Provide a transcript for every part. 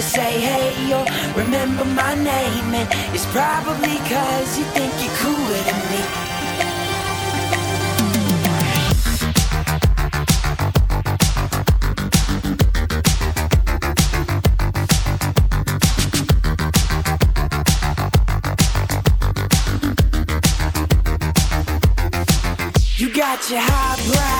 Say hey or remember my name, and it's probably cause you think you're cooler than me. You got your highbrow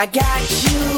I got you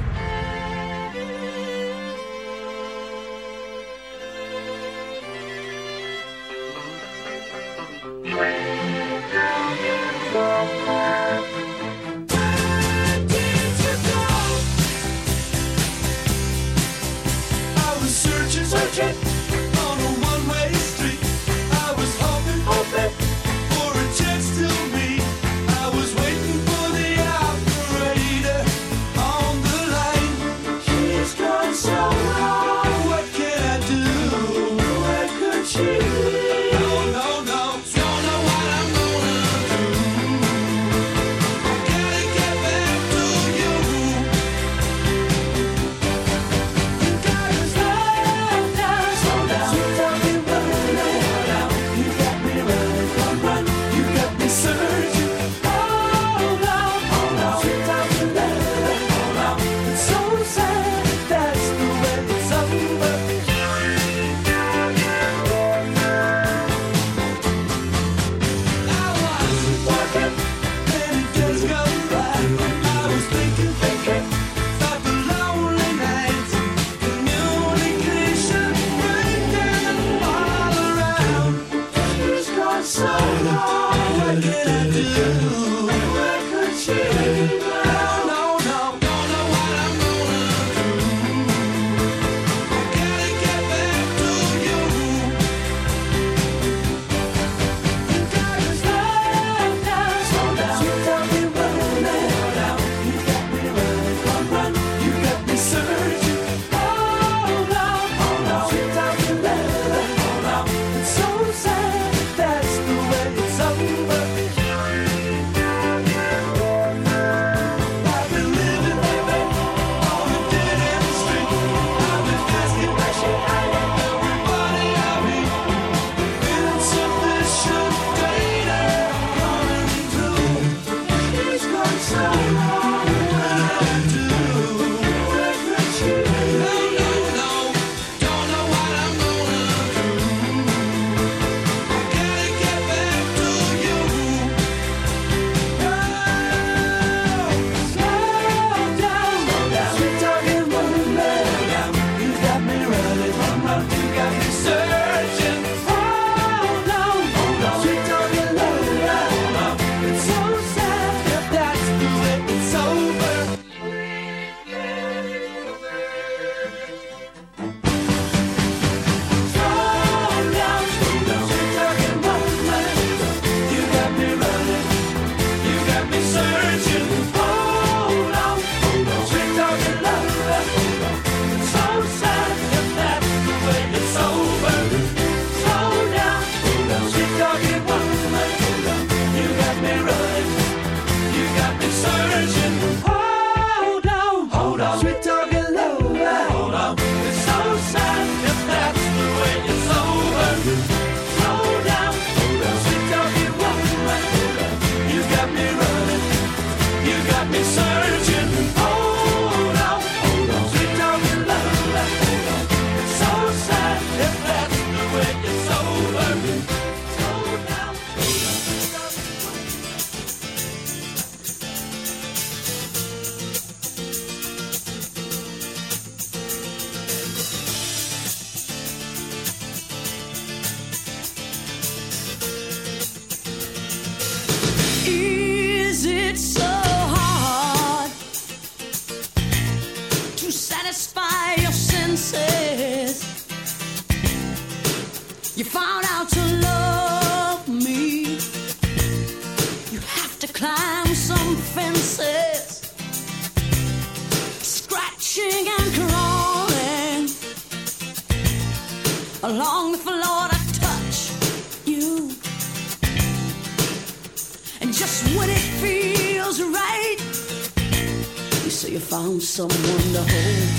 found someone to hold.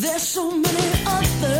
There's so many other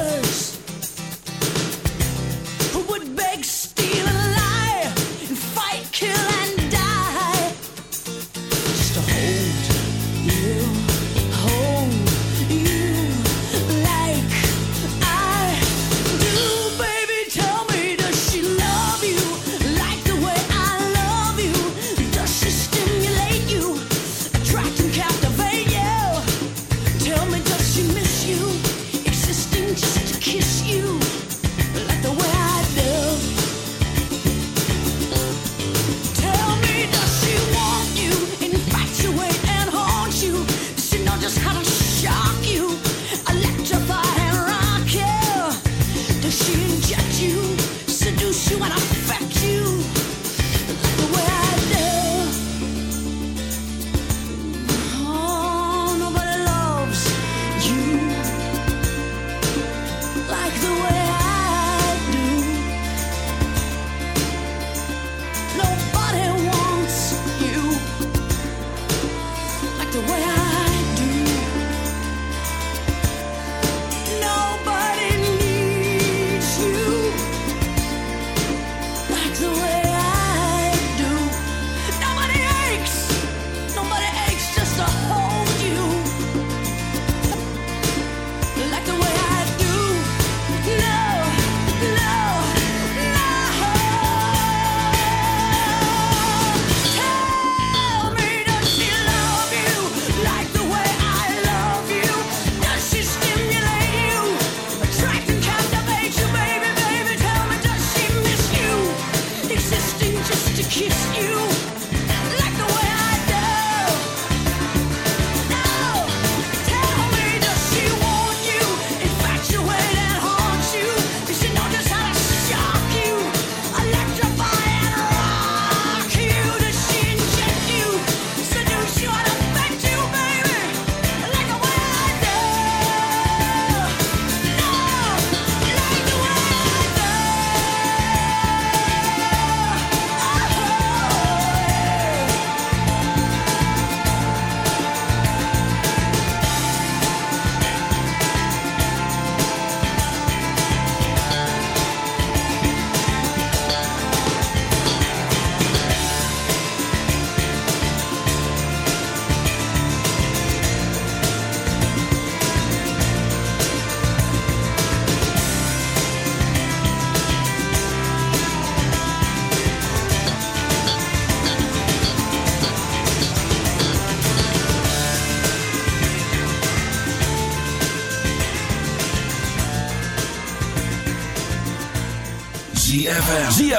kiss you.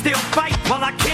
still fight while I can.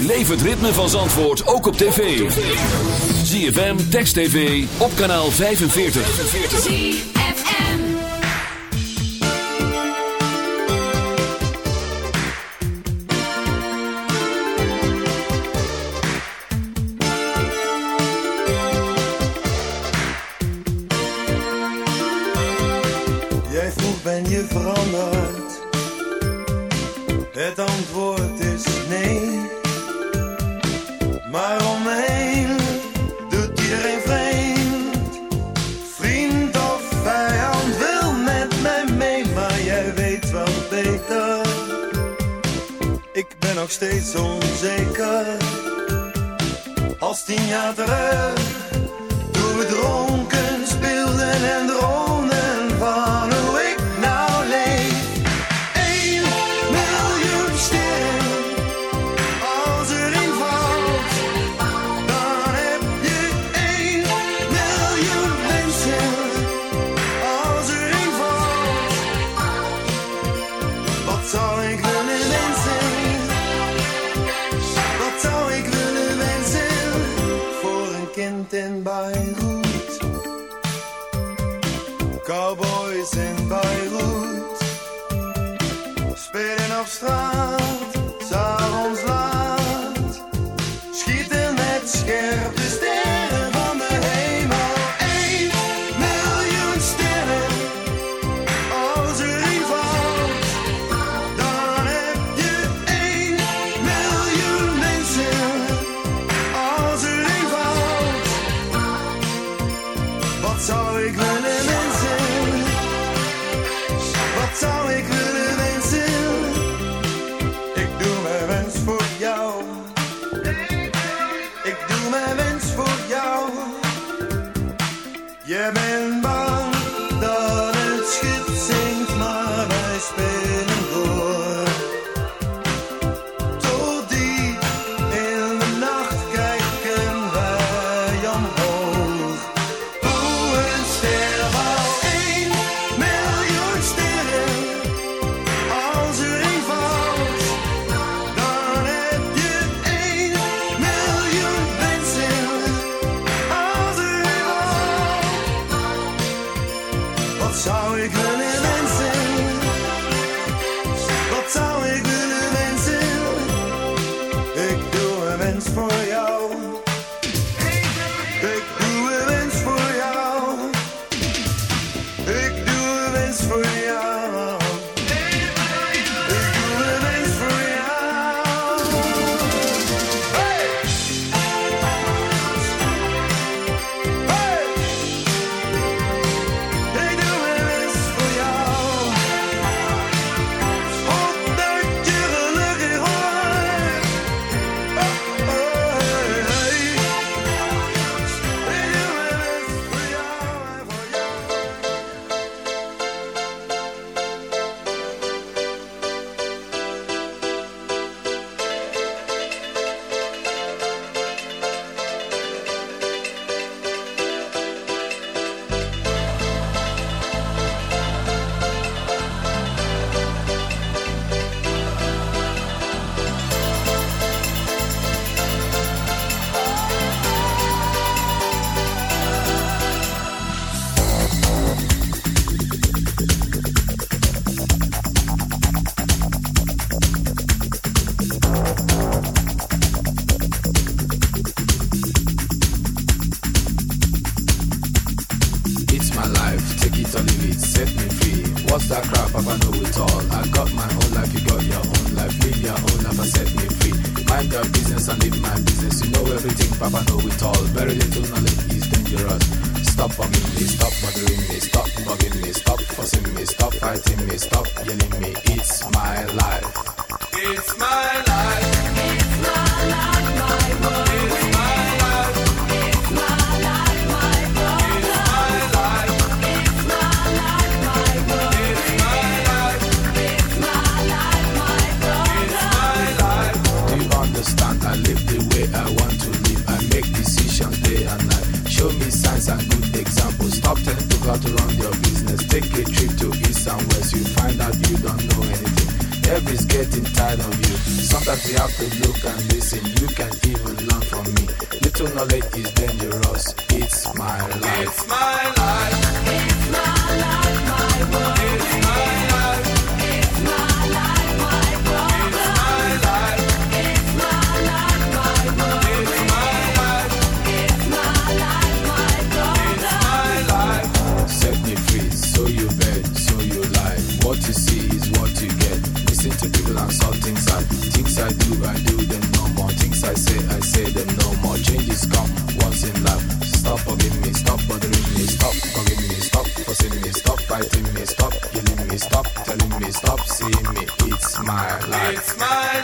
Beleef het ritme van Zandvoort ook op tv. ZFM, Text TV, op kanaal 45. ZFM Jij vroeg ben je veranderd wat zou It's my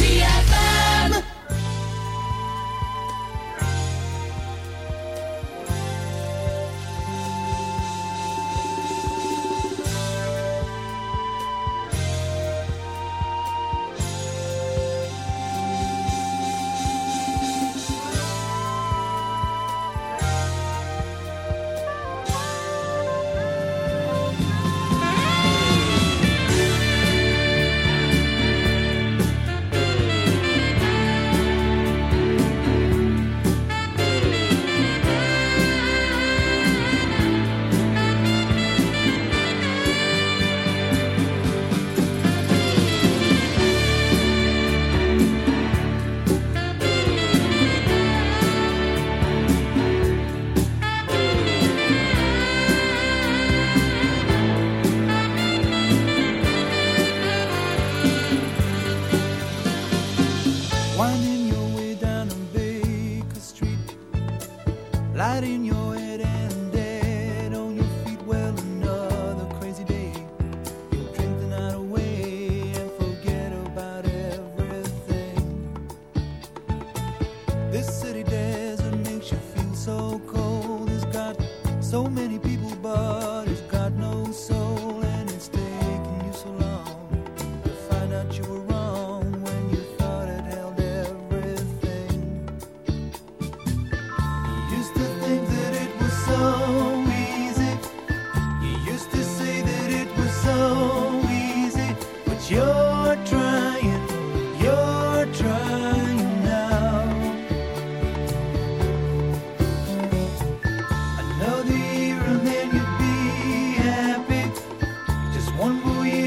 我们不一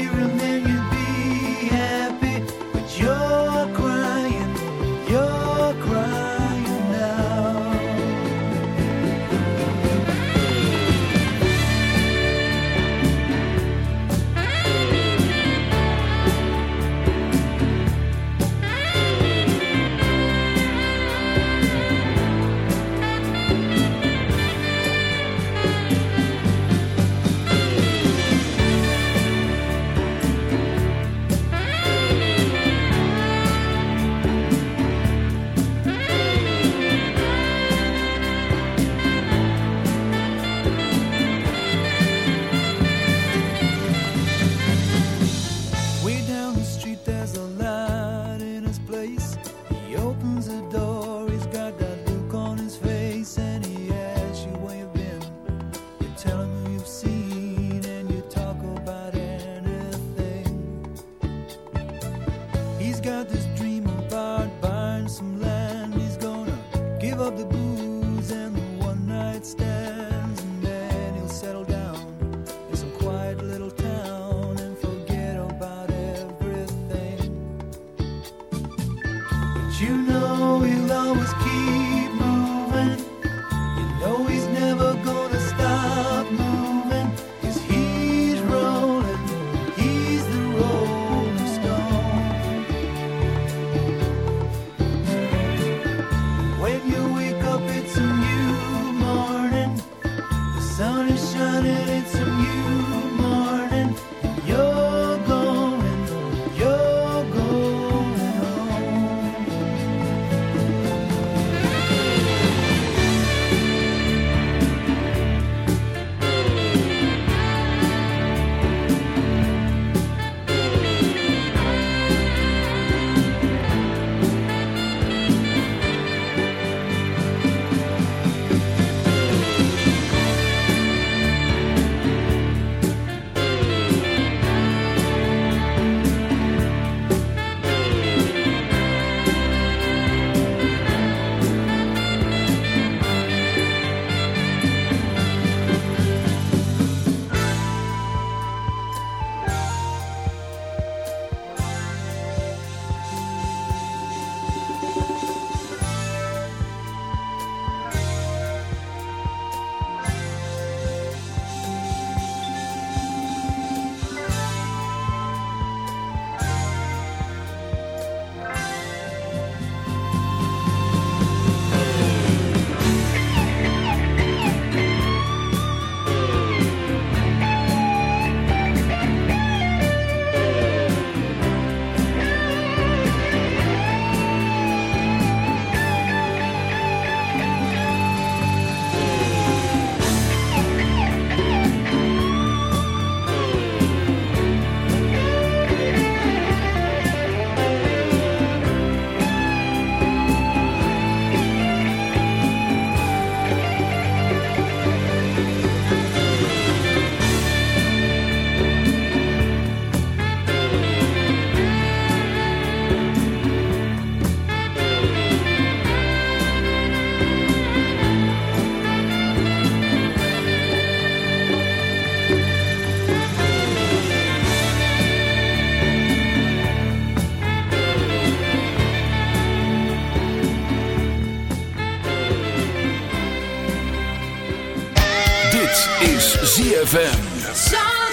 is ZFM.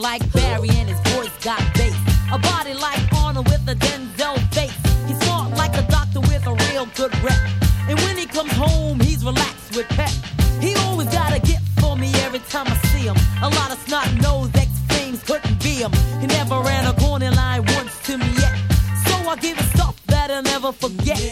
Like Barry and his voice got bass. A body like Arnold with a Denzel face. He's smart like a doctor with a real good rep. And when he comes home, he's relaxed with pep. He always got a gift for me every time I see him. A lot of snot nosed ex fames couldn't be him. He never ran a corner line once to me yet. So I give him stuff that I'll never forget.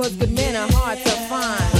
cause good men are hard to find.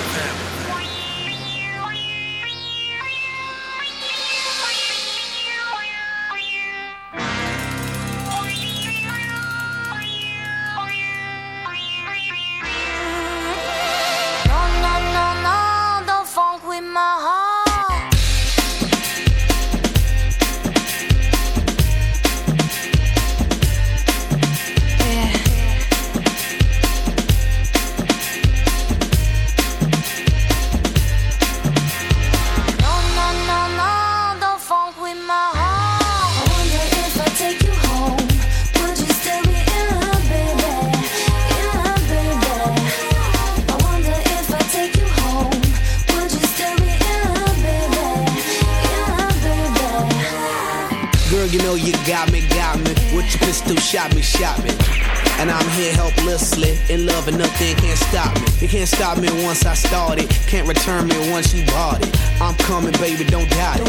In love and nothing can't stop me. You can't stop me once I started, can't return me once you bought it. I'm coming, baby, don't doubt it.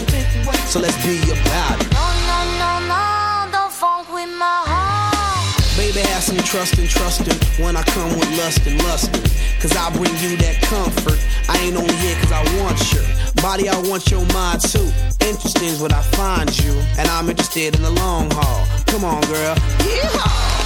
So let's be about it. No, no, no, no, don't funk with my heart. Baby, have some trust and trusting when I come with lust and lusting. Cause I bring you that comfort. I ain't only here cause I want your body, I want your mind too. Interesting is what I find you, and I'm interested in the long haul. Come on, girl. Yeehaw!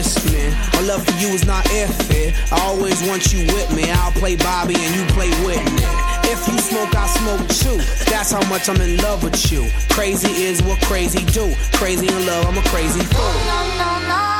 My love for you is not iffy. I always want you with me. I'll play Bobby and you play Whitney. If you smoke, I smoke too. That's how much I'm in love with you. Crazy is what crazy do. Crazy in love, I'm a crazy fool.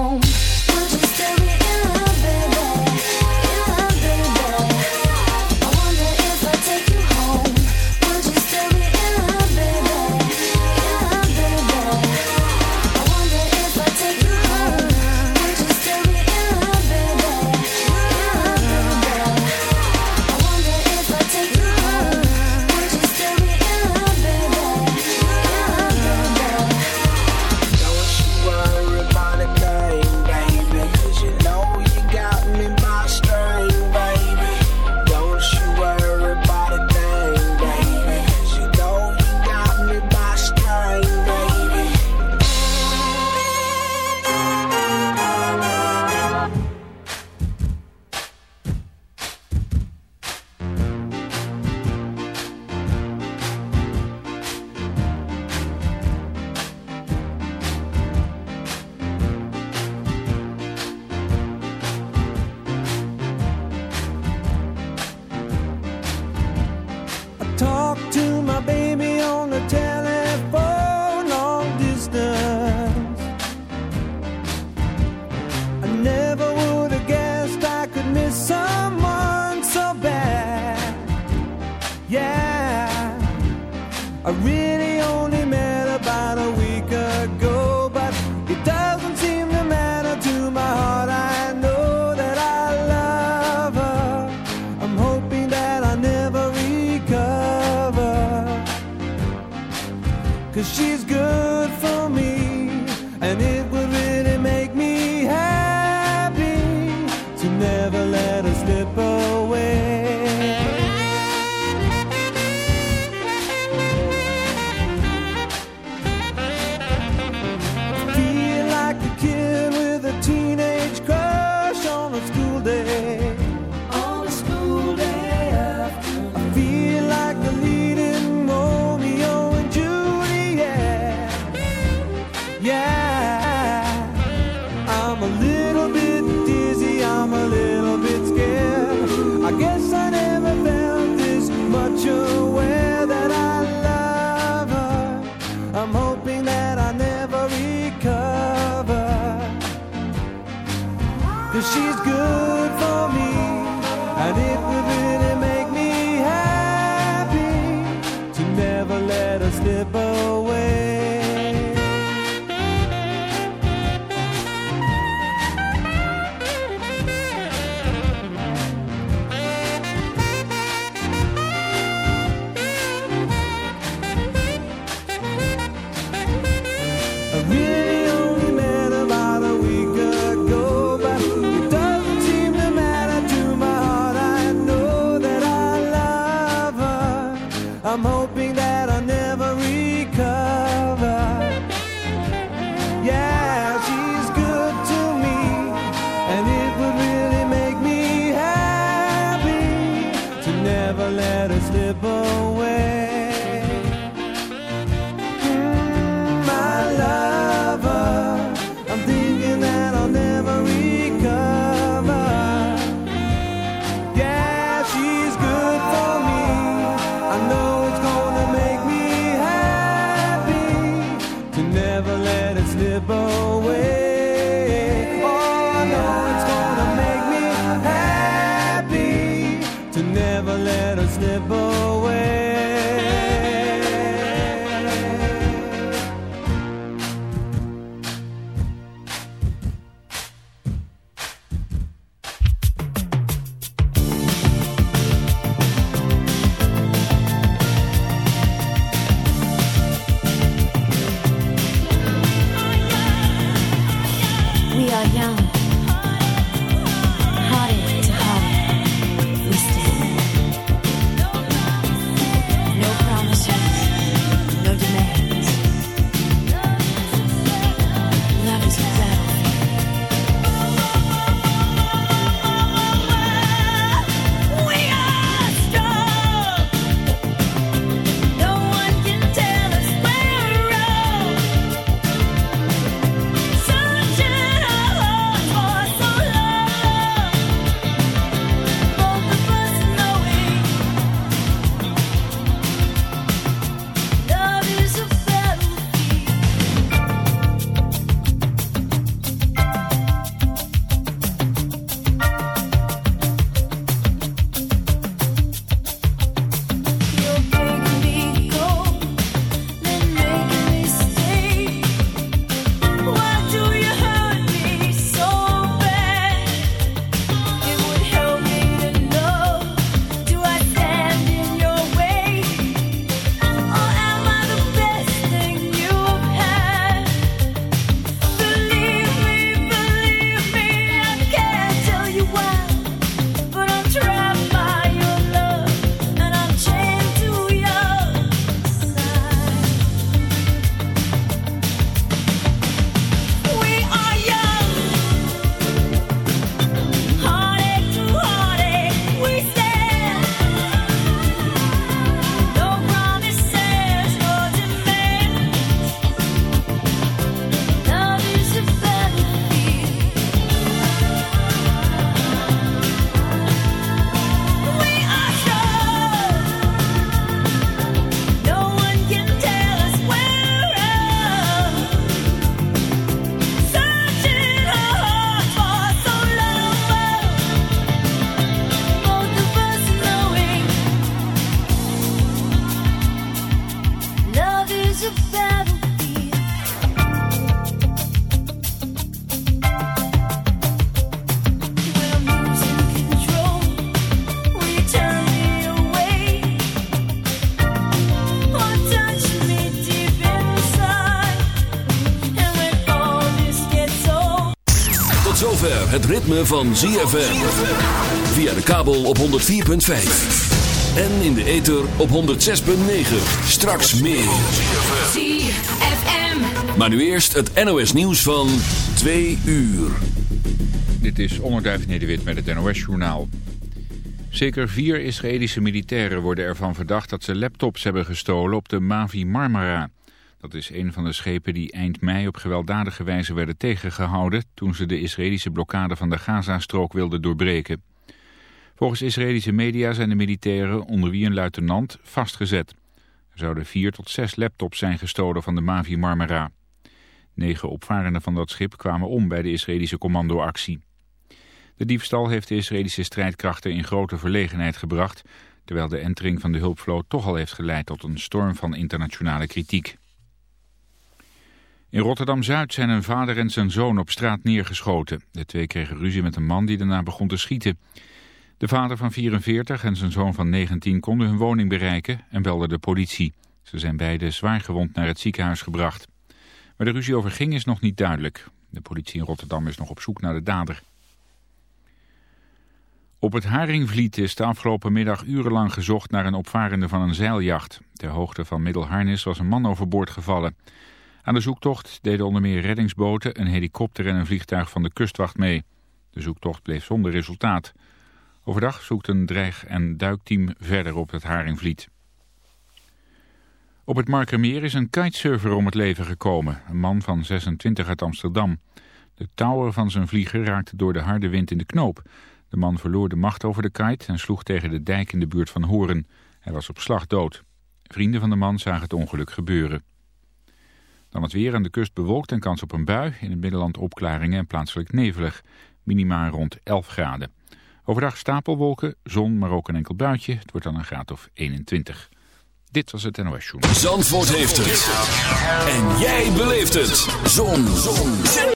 Home. know ritme van ZFM. Via de kabel op 104.5. En in de ether op 106.9. Straks meer. ZFM. Maar nu eerst het NOS nieuws van 2 uur. Dit is Onderduif Nederwit met het NOS-journaal. Zeker vier Israëlische militairen worden ervan verdacht dat ze laptops hebben gestolen op de Mavi Marmara. Dat is een van de schepen die eind mei op gewelddadige wijze werden tegengehouden... toen ze de Israëlische blokkade van de Gazastrook wilden doorbreken. Volgens Israëlische media zijn de militairen, onder wie een luitenant, vastgezet. Er zouden vier tot zes laptops zijn gestolen van de Mavi Marmara. Negen opvarenden van dat schip kwamen om bij de Israëlische commandoactie. De diefstal heeft de Israëlische strijdkrachten in grote verlegenheid gebracht... terwijl de entering van de hulpvloot toch al heeft geleid tot een storm van internationale kritiek. In Rotterdam-Zuid zijn een vader en zijn zoon op straat neergeschoten. De twee kregen ruzie met een man die daarna begon te schieten. De vader van 44 en zijn zoon van 19 konden hun woning bereiken en belden de politie. Ze zijn beide zwaar gewond naar het ziekenhuis gebracht. Waar de ruzie over ging is nog niet duidelijk. De politie in Rotterdam is nog op zoek naar de dader. Op het Haringvliet is de afgelopen middag urenlang gezocht naar een opvarende van een zeiljacht. Ter hoogte van Middelharnis was een man overboord gevallen. Aan de zoektocht deden onder meer reddingsboten, een helikopter en een vliegtuig van de kustwacht mee. De zoektocht bleef zonder resultaat. Overdag zoekt een dreig- en duikteam verder op het Haringvliet. Op het Markermeer is een kitesurfer om het leven gekomen. Een man van 26 uit Amsterdam. De touwer van zijn vlieger raakte door de harde wind in de knoop. De man verloor de macht over de kite en sloeg tegen de dijk in de buurt van Horen. Hij was op slag dood. Vrienden van de man zagen het ongeluk gebeuren. Dan het weer aan de kust bewolkt en kans op een bui. In het middenland opklaringen en plaatselijk nevelig. Minima rond 11 graden. Overdag stapelwolken, zon, maar ook een enkel buitje. Het wordt dan een graad of 21. Dit was het NOS Journal. Zandvoort heeft het. En jij beleeft het. Zon. zon.